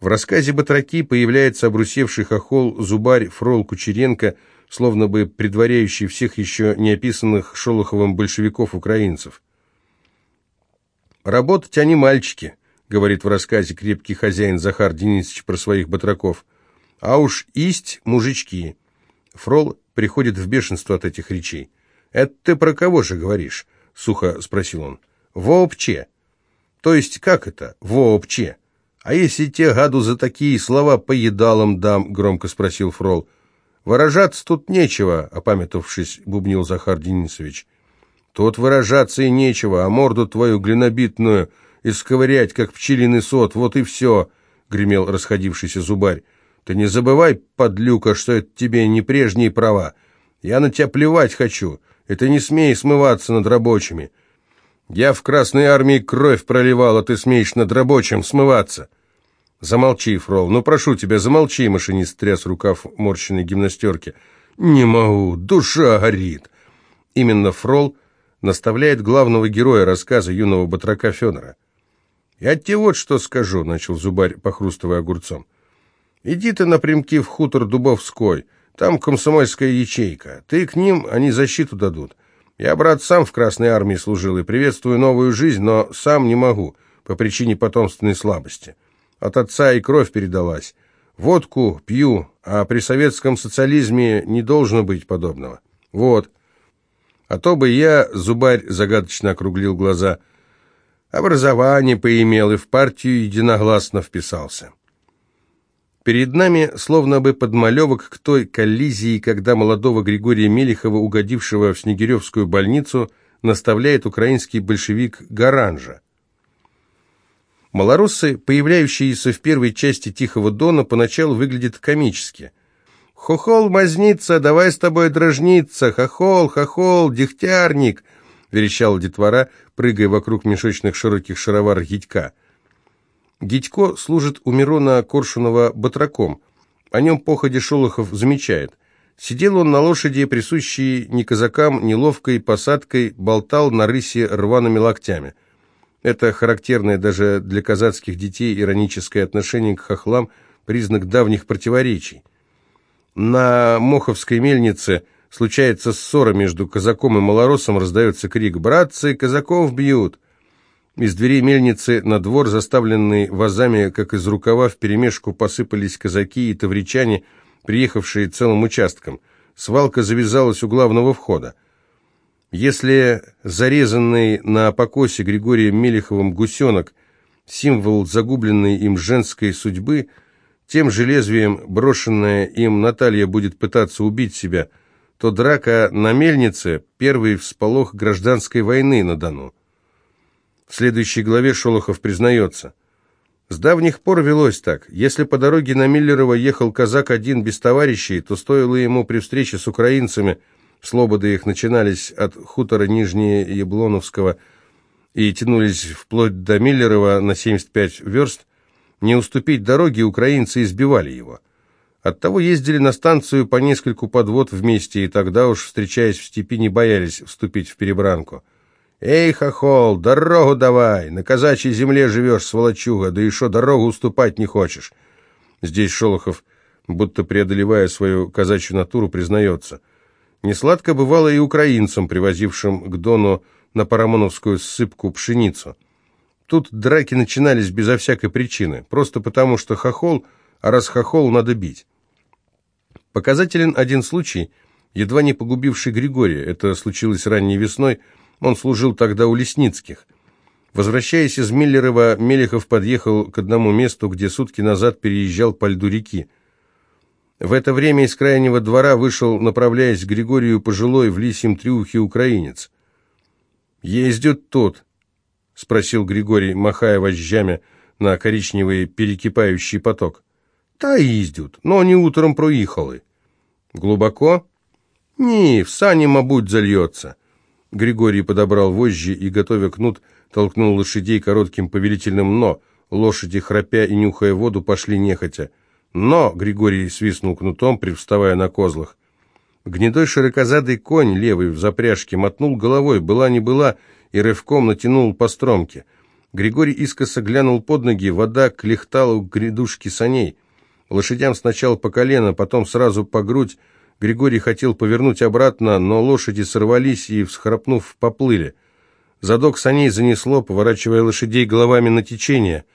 В рассказе «Батраки» появляется обрусевший хохол зубарь Фрол Кучеренко, словно бы предваряющий всех еще не описанных Шолоховым большевиков-украинцев. «Работать они мальчики», — говорит в рассказе крепкий хозяин Захар Денисович про своих батраков. «А уж исть мужички». Фрол приходит в бешенство от этих речей. «Это ты про кого же говоришь?» — сухо спросил он. «Вообще». «То есть как это? Вообще?» «А если те гаду за такие слова по едалам дам?» — громко спросил Фрол. «Выражаться тут нечего», — опамятовавшись, бубнил Захар Денисович. «Тут выражаться и нечего, а морду твою глинобитную исковырять, как пчелиный сот, вот и все», — гремел расходившийся зубарь. «Ты не забывай, подлюка, что это тебе не прежние права. Я на тебя плевать хочу, и ты не смей смываться над рабочими. Я в Красной Армии кровь проливал, а ты смеешь над рабочим смываться». «Замолчи, Фрол, ну прошу тебя, замолчи», — машинист тряс рукав морщенной гимнастерки. «Не могу, душа горит». Именно Фрол наставляет главного героя рассказа юного батрака Федора. «Я тебе вот что скажу», — начал зубарь, похрустывая огурцом. «Иди ты напрямки в хутор Дубовской, там комсомольская ячейка. Ты к ним, они защиту дадут. Я, брат, сам в Красной Армии служил и приветствую новую жизнь, но сам не могу, по причине потомственной слабости». От отца и кровь передалась. Водку пью, а при советском социализме не должно быть подобного. Вот. А то бы я, зубарь загадочно округлил глаза, образование поимел и в партию единогласно вписался. Перед нами, словно бы подмалевок к той коллизии, когда молодого Григория Мелехова, угодившего в Снегиревскую больницу, наставляет украинский большевик Гаранжа. Малороссы, появляющиеся в первой части «Тихого дона», поначалу выглядят комически. «Хохол, мазница, давай с тобой дрожниться! Хохол, хохол, дегтярник!» — верещал детвора, прыгая вокруг мешочных широких шаровар Гитька. Гитько служит у Мирона Коршунова батраком. О нем походе Шолохов замечает. Сидел он на лошади, присущей ни казакам, ни ловкой посадкой, болтал на рысе рваными локтями — это характерное даже для казацких детей ироническое отношение к хохлам – признак давних противоречий. На Моховской мельнице случается ссора между казаком и малоросом, раздается крик «Братцы, казаков бьют!». Из дверей мельницы на двор, заставленный вазами, как из рукава, вперемешку посыпались казаки и тавричане, приехавшие целым участком. Свалка завязалась у главного входа. Если зарезанный на покосе Григорием Мелеховым гусенок – символ загубленной им женской судьбы, тем же брошенная им Наталья будет пытаться убить себя, то драка на мельнице – первый всполох гражданской войны на Дону. В следующей главе Шолохов признается – с давних пор велось так. Если по дороге на Миллерово ехал казак один без товарищей, то стоило ему при встрече с украинцами – Слободы их начинались от хутора Нижнее Яблоновского и тянулись вплоть до Миллерова на 75 верст. Не уступить дороге украинцы избивали его. Оттого ездили на станцию по нескольку подвод вместе, и тогда уж, встречаясь в степи, не боялись вступить в перебранку. «Эй, хохол, дорогу давай! На казачьей земле живешь, сволочуга, да еще дорогу уступать не хочешь!» Здесь Шолохов, будто преодолевая свою казачью натуру, признается – Несладко бывало и украинцам, привозившим к Дону на Парамоновскую ссыпку пшеницу. Тут драки начинались безо всякой причины, просто потому что хохол, а раз хохол, надо бить. Показателен один случай, едва не погубивший Григория. Это случилось ранней весной, он служил тогда у Лесницких. Возвращаясь из Миллерова, Мелехов подъехал к одному месту, где сутки назад переезжал по льду реки. В это время из крайнего двора вышел, направляясь к Григорию пожилой в лисьем трюхе украинец. «Ездит тут?» — спросил Григорий, махая вожжами на коричневый перекипающий поток. «Та ездят, но они утром проехали». «Глубоко?» «Не, в сани, мабуть, зальется». Григорий подобрал вожжи и, готовя кнут, толкнул лошадей коротким повелительным «но». Лошади, храпя и нюхая воду, пошли нехотя. Но, Григорий свистнул кнутом, привставая на козлах. Гнедой широкозадый конь, левый в запряжке, мотнул головой, была не была, и рывком натянул по стромке. Григорий искоса глянул под ноги, вода клехтала у грядушки саней. Лошадям сначала по колено, потом сразу по грудь. Григорий хотел повернуть обратно, но лошади сорвались и, всхрапнув, поплыли. Задок саней занесло, поворачивая лошадей головами на течение.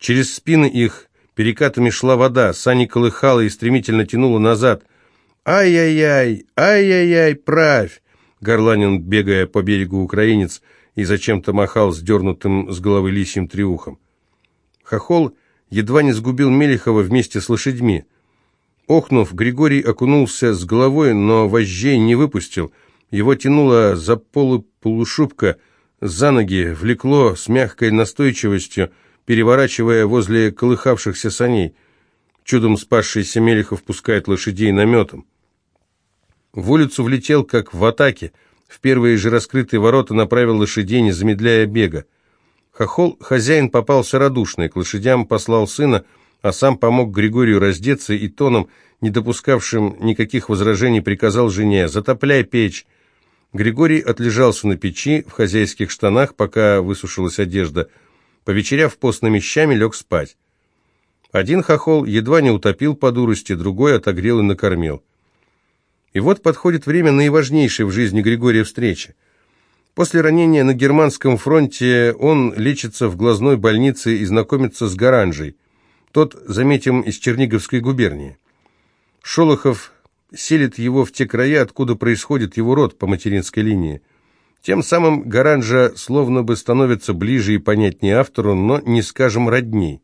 Через спины их перекатами шла вода, сани колыхала и стремительно тянула назад. «Ай-яй-яй! Ай-яй-яй! Правь!» горланин, бегая по берегу украинец, и зачем-то махал сдернутым с головы лисьим триухом. Хохол едва не сгубил Мелехова вместе с лошадьми. Охнув, Григорий окунулся с головой, но вожжей не выпустил. Его тянуло за полы полушубка, за ноги, влекло с мягкой настойчивостью, переворачивая возле колыхавшихся саней. Чудом спасшийся Мелехов пускает лошадей наметом. В улицу влетел, как в атаке. В первые же раскрытые ворота направил лошадей, не замедляя бега. Хохол, хозяин, попался радушный, к лошадям послал сына, а сам помог Григорию раздеться и тоном, не допускавшим никаких возражений, приказал жене «Затопляй печь». Григорий отлежался на печи в хозяйских штанах, пока высушилась одежда. Повечеряв постными щами, лег спать. Один хохол едва не утопил по дурости, другой отогрел и накормил. И вот подходит время наиважнейшей в жизни Григория встречи. После ранения на германском фронте он лечится в глазной больнице и знакомится с Гаранжей. Тот, заметим, из Черниговской губернии. Шолохов селит его в те края, откуда происходит его род по материнской линии. Тем самым Гаранжа словно бы становится ближе и понятнее автору, но не скажем родней.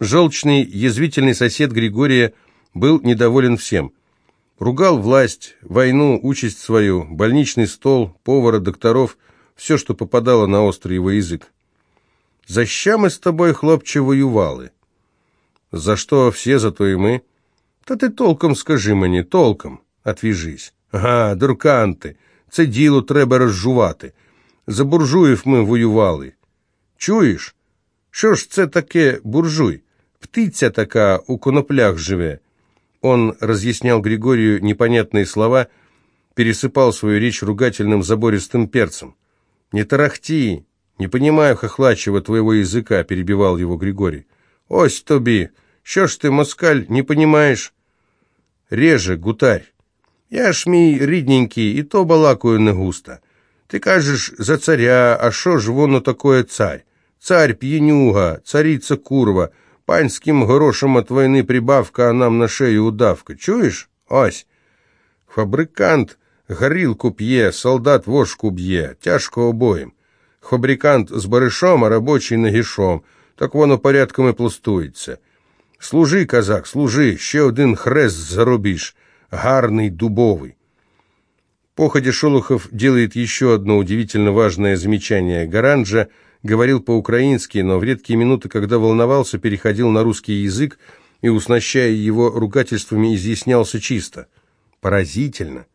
Желчный, язвительный сосед Григория был недоволен всем – Ругал власть, войну, участь свою, больничный стол, повара, докторов, все, что попадало на острый его язык. «За ща мы с тобой, хлопче, воювали?» «За что все, зато и мы?» «Та ти толком скажи мені, толком, отвіжись». «Ага, дуркан ти, це діло треба розжувати. За буржуїв ми воювали». «Чуєш? Що ж це таке буржуй? Птиця така у коноплях живе». Он разъяснял Григорию непонятные слова, пересыпал свою речь ругательным забористым перцем. «Не тарахти! Не понимаю, хохлачего твоего языка!» – перебивал его Григорий. «Ось тобі! Що ж ти, москаль, не понимаешь?» «Реже, гутарь! Я ж мій рідненький, і то балакаю не густо. Ти кажеш за царя, а що ж воно такое царь? Царь п'янюга, цариця курва – Панським грошем от війни прибавка, а нам на шею удавка. Чуєш? Ось. Фабрикант горілку п'є, солдат вошку б'є, тяжко обоїм. Фабрикант з баришом, а робочий нагішом. Так воно порядком і пластується. Служи, казак, служи, ще один хрест заробиш, гарний, дубовый. Походе Шолохов делает еще одно удивительно важное замечание. Гаранджа – говорил по-украински, но в редкие минуты, когда волновался, переходил на русский язык и, уснащая его ругательствами, изъяснялся чисто. Поразительно.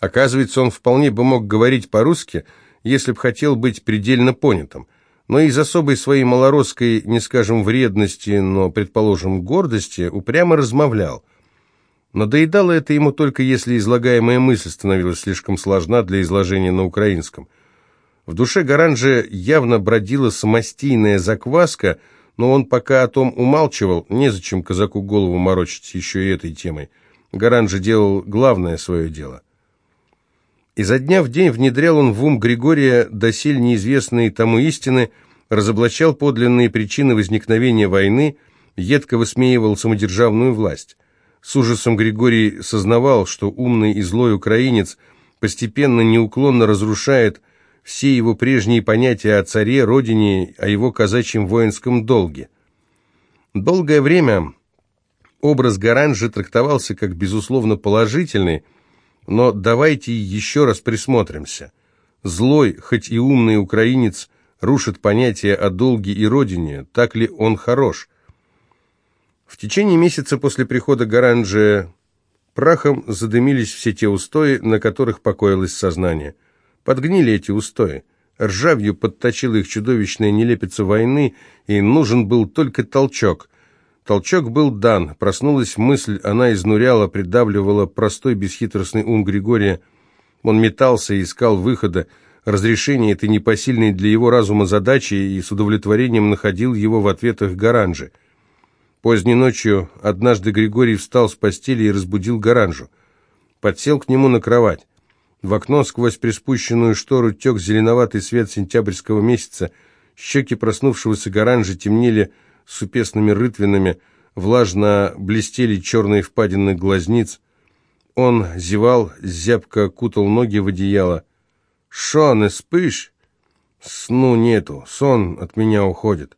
Оказывается, он вполне бы мог говорить по-русски, если б хотел быть предельно понятым, но из особой своей малоросской, не скажем вредности, но, предположим, гордости, упрямо размовлял. Но доедало это ему только если излагаемая мысль становилась слишком сложна для изложения на украинском – в душе Гаранжа явно бродила самостийная закваска, но он пока о том умалчивал, незачем казаку голову морочить еще и этой темой. Гаранжа делал главное свое дело. Изо дня в день внедрял он в ум Григория досель неизвестные тому истины, разоблачал подлинные причины возникновения войны, едко высмеивал самодержавную власть. С ужасом Григорий сознавал, что умный и злой украинец постепенно неуклонно разрушает все его прежние понятия о царе, родине, о его казачьем воинском долге. Долгое время образ Гаранжи трактовался как безусловно положительный, но давайте еще раз присмотримся. Злой, хоть и умный украинец, рушит понятие о долге и родине, так ли он хорош? В течение месяца после прихода Гаранджи прахом задымились все те устои, на которых покоилось сознание – Подгнили эти устои. Ржавью подточила их чудовищная нелепица войны, и нужен был только толчок. Толчок был дан, проснулась мысль, она изнуряла, придавливала простой бесхитростный ум Григория. Он метался и искал выхода, разрешение этой непосильной для его разума задачи и с удовлетворением находил его в ответах Гаранжи. Поздней ночью однажды Григорий встал с постели и разбудил Гаранжу. Подсел к нему на кровать. В окно сквозь приспущенную штору тек зеленоватый свет сентябрьского месяца. Щеки проснувшегося Гаранжи темнели супесными рытвинами, влажно блестели черные впадины глазниц. Он зевал, зябко кутал ноги в одеяло. «Шо, не спишь?» «Сну нету, сон от меня уходит.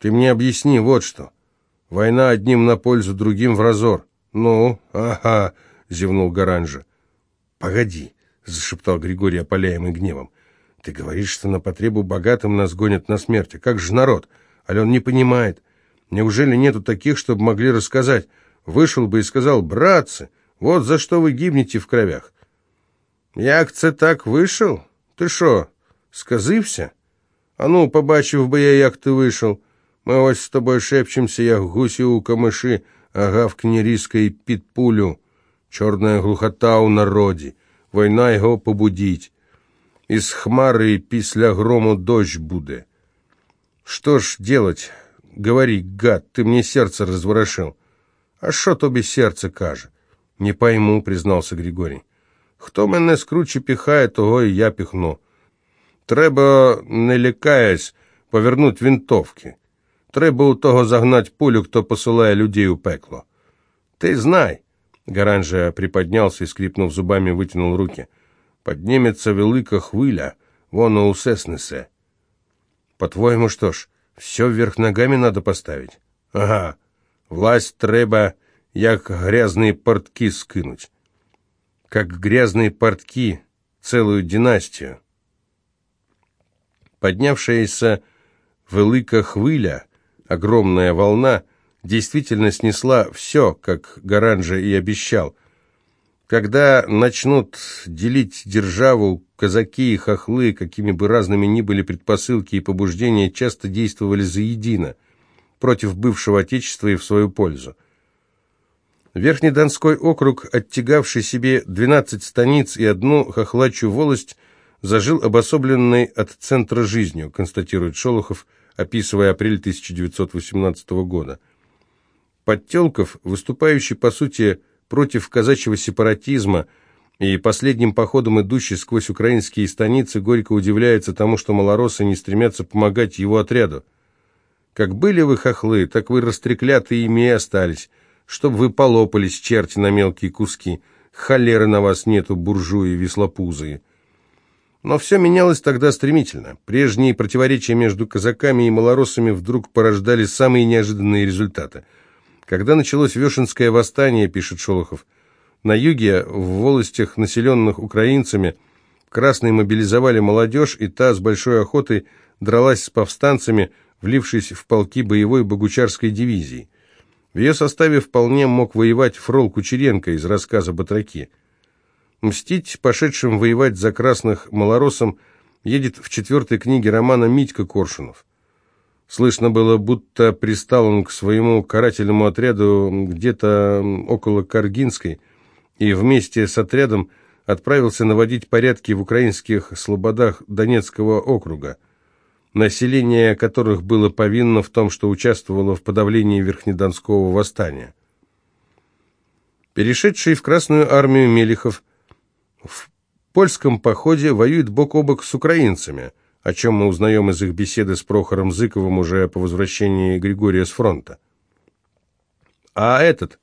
Ты мне объясни вот что. Война одним на пользу, другим в разор». «Ну, ага», — зевнул Гаранжа. «Погоди», — зашептал Григорий, опаляемый гневом. «Ты говоришь, что на потребу богатым нас гонят на смерть. А как же народ? Ален не понимает. Неужели нету таких, чтобы могли рассказать? Вышел бы и сказал, братцы, вот за что вы гибнете в кровях». «Як так вышел?» Ти що, сказився? Ану, побачив би я, як ти вийшов. Ми ось з тобою шепчемося, як гусі у камиші, а гавкні різко і під пулю. Чорна глухота у народі, війна його побудіть. Із хмари після грому дощ буде. Что ж делать? Говори, гад, ты мне сердце разворошил. А що тобі серце каже? Не пойму, признался Григорий. Хто мене скруче піхає, того і я піхну. Треба, не лякаясь, повернуть винтовки. Треба у того загнать пулю, хто посилає людей у пекло. Ты знай. Гаранжа приподнялся и, скрипнув зубами, вытянул руки. Поднимется велика хвиля, воно усе снесе. По-твоему, что ж, все вверх ногами надо поставить? Ага, власть треба, як грязные портки скинуть как грязные портки, целую династию. Поднявшаяся велика хвиля, огромная волна, действительно снесла все, как Гаранжа и обещал. Когда начнут делить державу, казаки и хохлы, какими бы разными ни были предпосылки и побуждения, часто действовали заедино, против бывшего Отечества и в свою пользу. Верхний Донской округ, оттягавший себе 12 станиц и одну хохлачью волость, зажил обособленной от центра жизнью, констатирует Шолохов, описывая апрель 1918 года. Подтелков, выступающий, по сути, против казачьего сепаратизма и последним походом идущий сквозь украинские станицы, горько удивляется тому, что малоросы не стремятся помогать его отряду. «Как были вы хохлы, так вы растреклятые ими и остались» чтобы вы полопались, черти, на мелкие куски. Холеры на вас нету, буржуи веслопузые. Но все менялось тогда стремительно. Прежние противоречия между казаками и малоросами вдруг порождали самые неожиданные результаты. Когда началось Вешенское восстание, пишет Шолохов, на юге, в волостях, населенных украинцами, красные мобилизовали молодежь, и та с большой охотой дралась с повстанцами, влившись в полки боевой богучарской дивизии. В ее составе вполне мог воевать Фрол Кучеренко из рассказа «Батраки». Мстить пошедшим воевать за красных малоросом едет в четвертой книге романа Митька Коршунов. Слышно было, будто пристал он к своему карательному отряду где-то около Каргинской и вместе с отрядом отправился наводить порядки в украинских слободах Донецкого округа население которых было повинно в том, что участвовало в подавлении Верхнедонского восстания. Перешедший в Красную армию Мелихов в польском походе воюет бок о бок с украинцами, о чем мы узнаем из их беседы с Прохором Зыковым уже по возвращении Григория с фронта. А этот,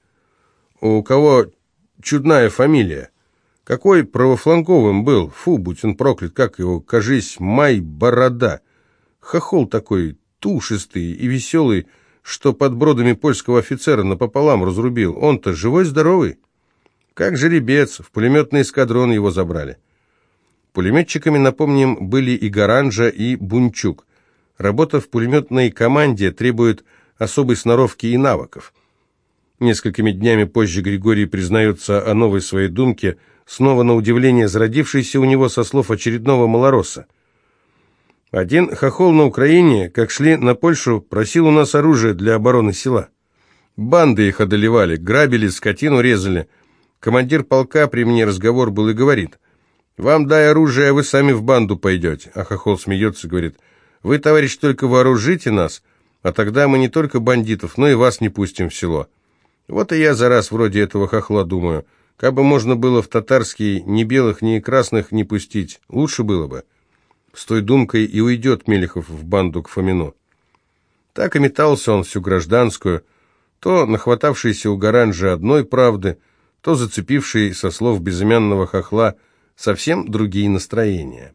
у кого чудная фамилия, какой правофланговым был, фу, будь он проклят, как его, кажись, Май Борода – Хохол такой, тушистый и веселый, что под бродами польского офицера напополам разрубил. Он-то живой-здоровый. Как жеребец, в пулеметный эскадрон его забрали. Пулеметчиками, напомним, были и Гаранжа, и Бунчук. Работа в пулеметной команде требует особой сноровки и навыков. Несколькими днями позже Григорий признается о новой своей думке, снова на удивление зародившейся у него со слов очередного малороса. Один хохол на Украине, как шли на Польшу, просил у нас оружие для обороны села. Банды их одолевали, грабили, скотину резали. Командир полка при мне разговор был и говорит, Вам дай оружие, а вы сами в банду пойдете. А Хохол смеется и говорит, вы, товарищ, только вооружите нас, а тогда мы не только бандитов, но и вас не пустим в село. Вот и я за раз вроде этого хохла думаю, как бы можно было в татарские ни белых, ни красных не пустить, лучше было бы. С той думкой и уйдет Мелехов в банду к Фомину. Так и метался он всю гражданскую, то нахватавшийся у Гаранжи одной правды, то зацепивший со слов безымянного хохла совсем другие настроения.